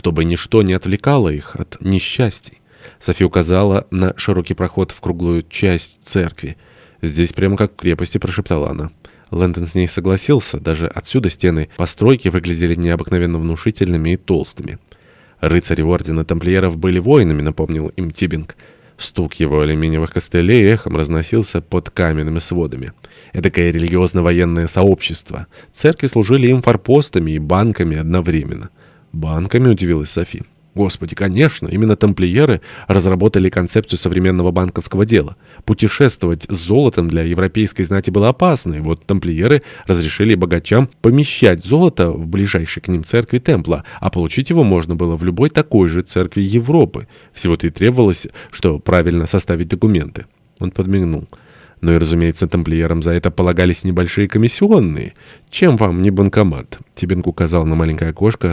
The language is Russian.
чтобы ничто не отвлекало их от несчастий. София указала на широкий проход в круглую часть церкви. «Здесь прямо как в крепости», — прошептала она. Лэндон с ней согласился. Даже отсюда стены постройки выглядели необыкновенно внушительными и толстыми. «Рыцари Ордена Тамплиеров были воинами», — напомнил им Тибинг. Стук его алюминиевых костылей эхом разносился под каменными сводами. Эдакое религиозно-военное сообщество. Церкви служили им форпостами и банками одновременно. «Банками?» — удивилась Софи. Господи, конечно, именно тамплиеры разработали концепцию современного банковского дела. Путешествовать с золотом для европейской знати было опасно, и вот тамплиеры разрешили богачам помещать золото в ближайшей к ним церкви Темпла, а получить его можно было в любой такой же церкви Европы. Всего-то и требовалось, что правильно составить документы. Он подмигнул. Ну и, разумеется, тамплиерам за это полагались небольшие комиссионные. Чем вам не банкомат? Тибинг указал на маленькое окошко